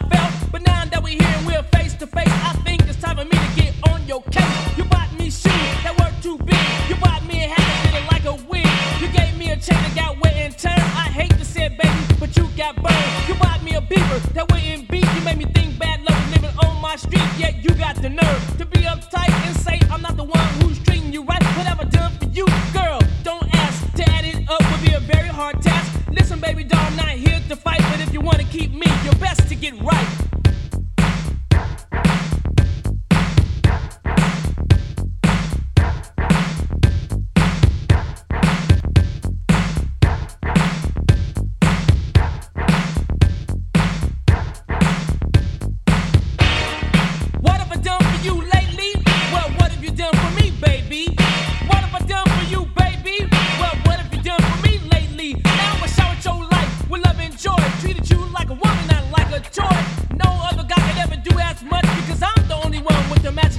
I. But now that we're here and we're face to face, I think it's time for me to get on your case. You bought me shoes that were too big. You bought me a hat that like a wig. You gave me a chain that got wet and turned. I hate to say it, baby, but you got burned. You bought me a beaver that wouldn't beat. You made me think bad luck living on my street, yet you got the nerve. Baby doll, not here to fight, but if you wanna keep me, you're best to get right.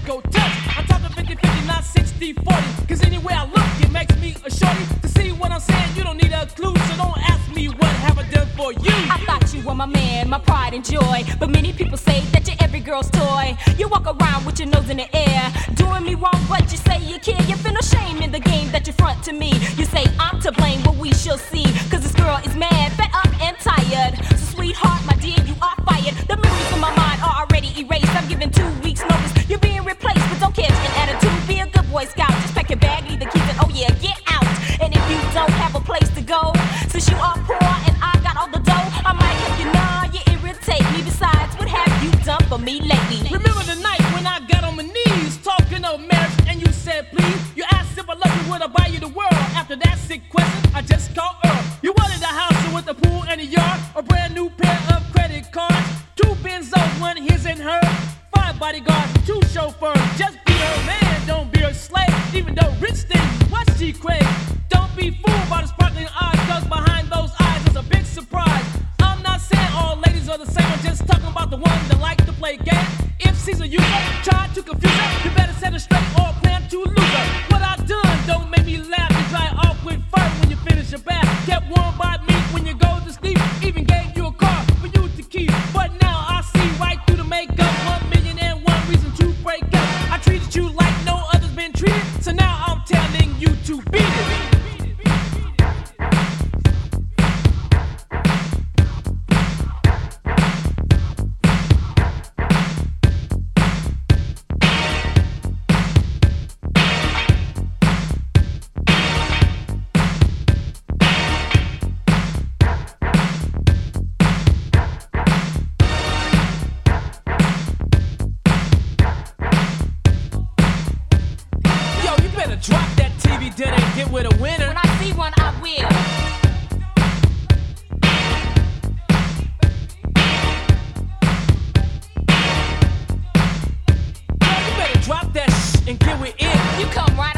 Magical touch. I'm talking 50 50, not 60 40. Cause anywhere I look, it makes me a shorty. To see what I'm saying, you don't need a clue, so don't ask me what have I done for you. I thought you were my man, my pride and joy. But many people say that you're every girl's toy. You walk around with your nose in the air, doing me wrong, but you say you care. You feel no shame in the game that you front to me. You say I'm to blame, but we shall see. Cause this girl is mad, fed up, and tired. So, sweetheart, my dear, you are fired. The don't have a place to go, since you are poor and I got all the dough, I might help you nah, you irritate me. Besides, what have you done for me lately? Remember the night when I got on my knees talking of marriage and you said please? You asked if I love you, would I buy you the world? After that sick question, I just called Earl. You wanted a house with a pool and a yard, a brand new pair of credit cards, two Benzos, one his and her, five bodyguards, two chauffeurs. Just be her man, don't be her slave. Even though rich things, what she crave. Don't be fooled by the sparkling eyes, behind those eyes is a big surprise. I'm not saying all ladies are the same, I'm just talking about the ones that like to play games. If she's a user, try to confuse her, you better set a straight or plan to lose her. What I've done don't make me laugh, you dry off with fur when you finish your bath. Get warm we're in. You come right